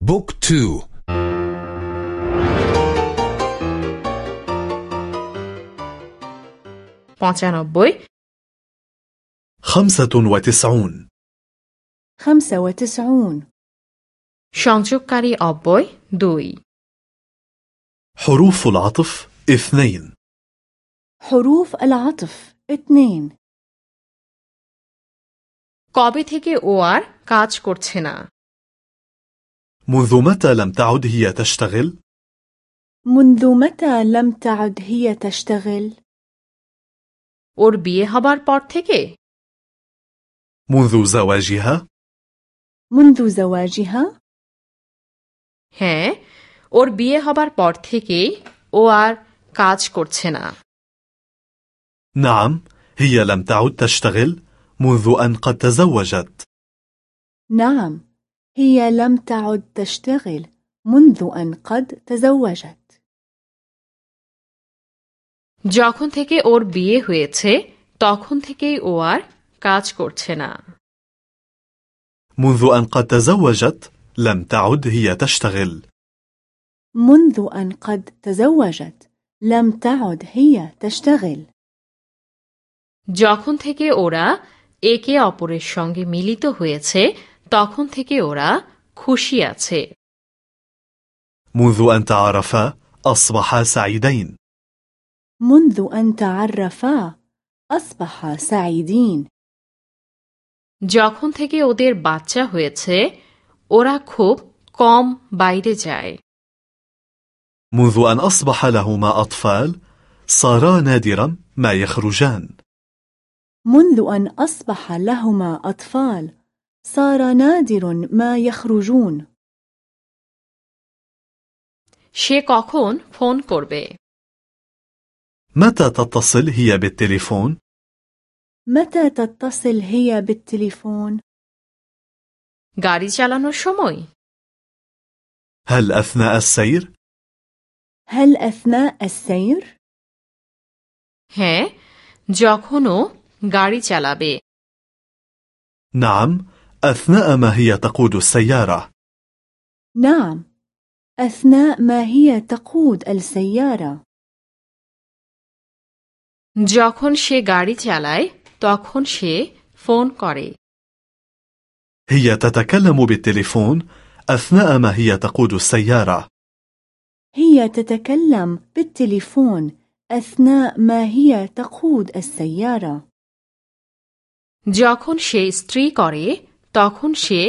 Book to পঁচানব্বই خمسة وتسعون خمسة وتسعون সংযোগকারী অব্যয় দুই حروف العطف اثنين حروف العطف اثنين কবে থেকে ও আর কাজ করছে না منذ متى لم تعد هي تشتغل؟ منذ متى لم تعد هي تشتغل؟ ওর বিয়ে হবার পর থেকে منذ زواجها؟ منذ زواجها؟ হ্যাঁ ওর বিয়ে হবার পর থেকেই ও আর কাজ করছে না نعم هي لم تعد تشتغل منذ أن قد تزوجت نعم هي لم تعد تشتغل منذ أن قد تزوجت যখন থেকে ওর বিয়ে হয়েছে তখন থেকেই ও আর কাজ করছে না منذ أن قد تزوجت لم تعد هي تشتغل منذ أن قد تزوجت لم تعد هي تشتغل যখন থেকে ওরা একে অপরের সঙ্গে মিলিত হয়েছে তখন থেকে ওরা খুশি আছে منذ أن تعرفا أصبحا سعيدين منذ أن تعرفا أصبحا سعيدين যখন থেকে ওদের বাচ্চা হয়েছে ওরা খুব কম বাইরে যায় منذ أن أصبح لهما أطفال صارا نادرا ما يخرجان منذ أن أصبح لهما أطفال صار نادر ما يخرجون সে কখন ফোন করবে متى تتصل هي بالتليفون؟ متى تتصل هي بالتليفون؟ গাড়ি চালানোর সময় هل أثناء السير؟ هل أثناء السير؟ হ্যাঁ যখনও গাড়ি চালাবে نعم أثناء ما هي تقود السيارة نعم أثناء ما هي تقود السيارة যখন সে গাড়ি চালায় তখন সে ফোন করে هي تتكلم بالتليفون أثناء ما هي تقود السيارة هي تتكلم بالتليفون أثناء ما هي تقود السيارة যখন সে স্ত্রী করে তখন সে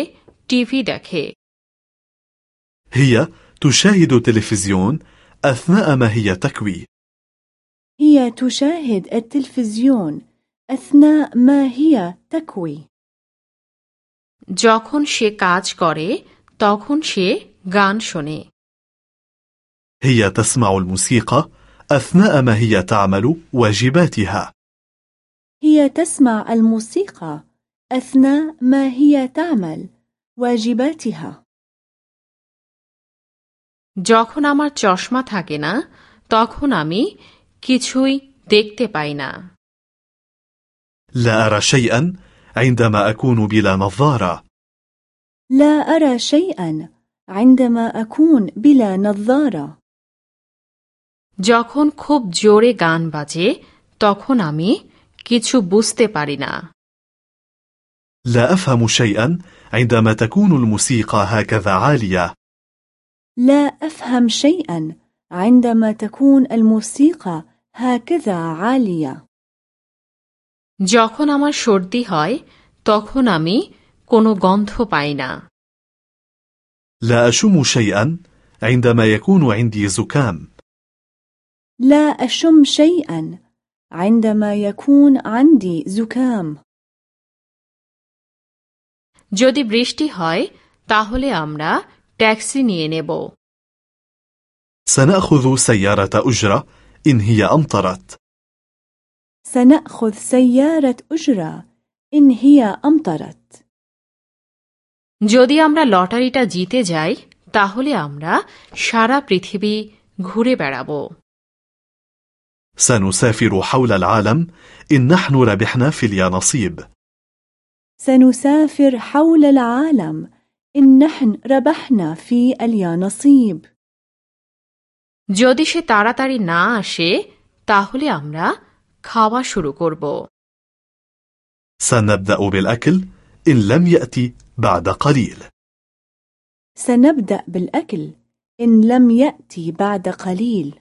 টিভি দেখে هي تشاهد تلفزيون أثناء ما هي تكوي هي تشاهد التلفزيون أثناء ما هي تكوي যখন সে কাজ করে তখন সে গান শোনে هي تسمع الموسيقى أثناء ما هي تعمل واجباتها هي تسمع الموسيقى أثناء ما هي تعمل واجباتها যখন আমার চশমা থাকে না তখন আমি কিছুই দেখতে পাই না لا أرى شيئا عندما أكون بلا نظارة لا أرى شيئا عندما أكون بلا نظارة যখন খুব জোরে গান বাজে তখন আমি কিছু বুঝতে পারি না لا أفهم شيئا عندما تكون الموسيقى هكذا عالية لا أفهم شيئا عندما تكون الموسيقى هكذا عالية যখন আমার সর্দি হয় তখন আমি কোনো গন্ধ পাই না لا أشم شيئا عندما يكون عندي زكام لا أشم شيئا عندما يكون عندي زكام যদি বৃষ্টি হয় তাহলে আমরা ট্যাক্সি নিয়ে নেব سنأخذ سيارة أجرة إن هي أمطرت سنأخذ سيارة أجرة إن هي أمطرت যদি আমরা লটারিটা জিতে যাই তাহলে আমরা সারা পৃথিবী ঘুরে বেড়াবো سنسافر حول العالم إن نحن ربحنا في اليانصيب سنسافر حول العالم إن نحن ربحنا في اليا نصيب যদি সে তাড়াতাড়ি না আসে তাহলে আমরা খাওয়া শুরু করব سنبدأ بالأكل إن لم يأتي بعد قليل سنبدأ بالأكل إن لم يأتي بعد قليل